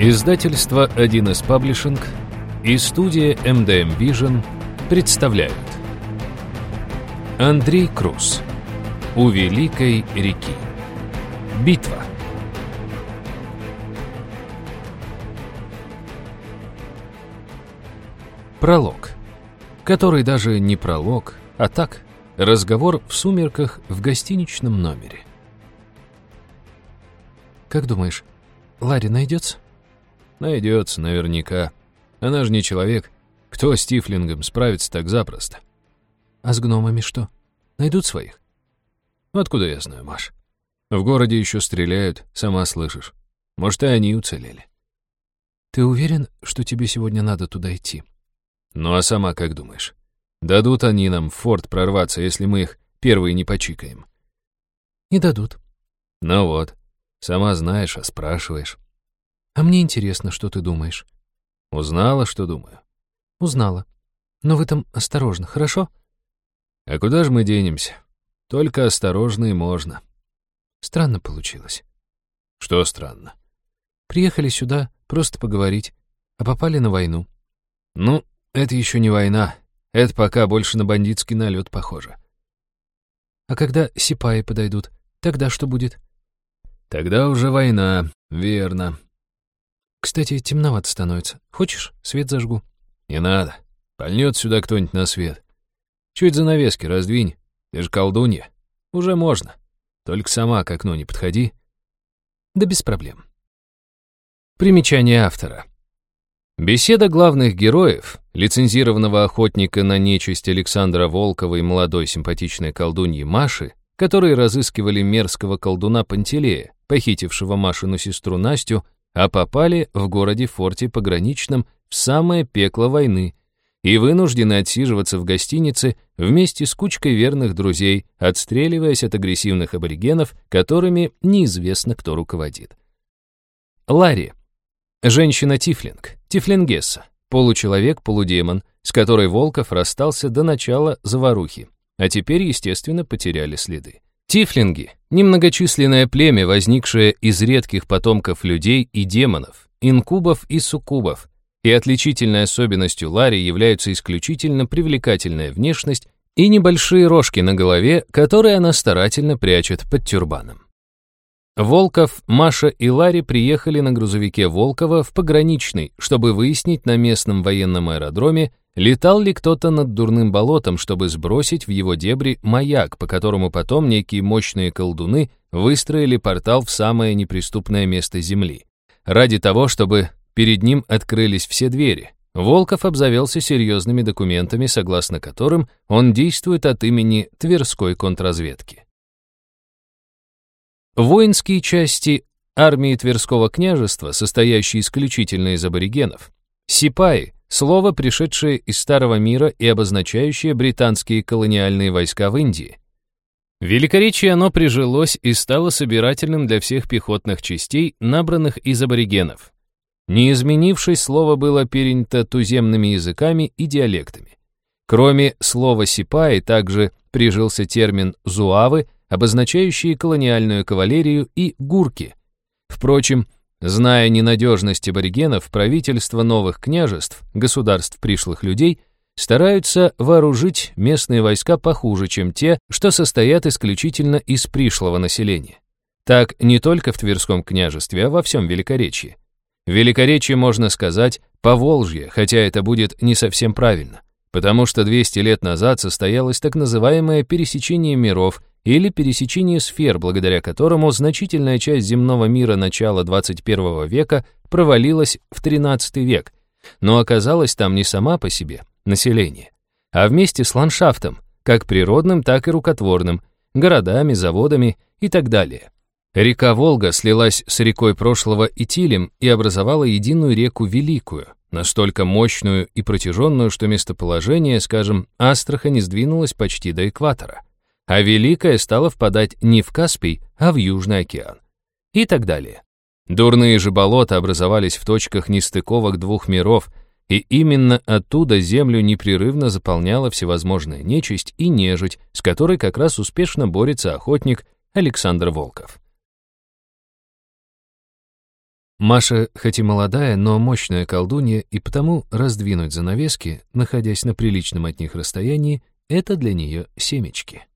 Издательство 1С Паблишинг и студия MDM Vision представляют. Андрей Круз У Великой реки Битва. Пролог Который даже не пролог, а так, разговор в сумерках в гостиничном номере. Как думаешь, Ларри найдется? Найдется, наверняка. Она же не человек. Кто с Тифлингом справится так запросто? А с гномами что? Найдут своих? Откуда я знаю, Маш? В городе еще стреляют, сама слышишь. Может, и они уцелели. Ты уверен, что тебе сегодня надо туда идти? Ну а сама как думаешь? Дадут они нам в форт прорваться, если мы их первые не почикаем? Не дадут. Ну вот, сама знаешь, а спрашиваешь. А мне интересно, что ты думаешь. Узнала, что думаю? Узнала. Но вы там осторожно, хорошо? А куда же мы денемся? Только осторожно и можно. Странно получилось. Что странно? Приехали сюда просто поговорить, а попали на войну. Ну, это еще не война. Это пока больше на бандитский налет похоже. А когда сипаи подойдут, тогда что будет? Тогда уже война, верно. Кстати, темновато становится. Хочешь, свет зажгу? Не надо. Пальнет сюда кто-нибудь на свет. Чуть занавески раздвинь. Ты же колдунья. Уже можно. Только сама к окну не подходи. Да без проблем. Примечание автора. Беседа главных героев, лицензированного охотника на нечисть Александра Волкова и молодой симпатичной колдуньи Маши, которые разыскивали мерзкого колдуна Пантелея, похитившего Машину сестру Настю, а попали в городе-форте пограничном в самое пекло войны и вынуждены отсиживаться в гостинице вместе с кучкой верных друзей, отстреливаясь от агрессивных аборигенов, которыми неизвестно кто руководит. Ларри. Женщина-тифлинг, тифлингесса, получеловек-полудемон, с которой Волков расстался до начала заварухи, а теперь, естественно, потеряли следы. Тифлинги — немногочисленное племя, возникшее из редких потомков людей и демонов, инкубов и суккубов, и отличительной особенностью Ларри являются исключительно привлекательная внешность и небольшие рожки на голове, которые она старательно прячет под тюрбаном. Волков, Маша и Ларри приехали на грузовике Волкова в пограничный, чтобы выяснить на местном военном аэродроме, Летал ли кто-то над дурным болотом, чтобы сбросить в его дебри маяк, по которому потом некие мощные колдуны выстроили портал в самое неприступное место Земли? Ради того, чтобы перед ним открылись все двери. Волков обзавелся серьезными документами, согласно которым он действует от имени Тверской контрразведки. Воинские части армии Тверского княжества, состоящие исключительно из аборигенов, сипаи, Слово, пришедшее из Старого мира и обозначающее британские колониальные войска в Индии. В Великоречии оно прижилось и стало собирательным для всех пехотных частей, набранных из аборигенов. Не изменившись, слово было перенято туземными языками и диалектами. Кроме слова «сипаи» также прижился термин «зуавы», обозначающие колониальную кавалерию, и «гурки». Впрочем, Зная ненадежность аборигенов, правительства новых княжеств, государств пришлых людей, стараются вооружить местные войска похуже, чем те, что состоят исключительно из пришлого населения. Так не только в Тверском княжестве, а во всем Великоречии. Великоречие можно сказать Поволжье, хотя это будет не совсем правильно, потому что 200 лет назад состоялось так называемое пересечение миров или пересечение сфер, благодаря которому значительная часть земного мира начала 21 века провалилась в 13 век, но оказалась там не сама по себе, население, а вместе с ландшафтом, как природным, так и рукотворным, городами, заводами и так далее. Река Волга слилась с рекой прошлого Итилем и образовала единую реку Великую, настолько мощную и протяженную, что местоположение, скажем, Астрахани сдвинулось почти до экватора а Великая стала впадать не в Каспий, а в Южный океан. И так далее. Дурные же болота образовались в точках нестыковок двух миров, и именно оттуда землю непрерывно заполняла всевозможная нечисть и нежить, с которой как раз успешно борется охотник Александр Волков. Маша, хоть и молодая, но мощная колдунья, и потому раздвинуть занавески, находясь на приличном от них расстоянии, это для нее семечки.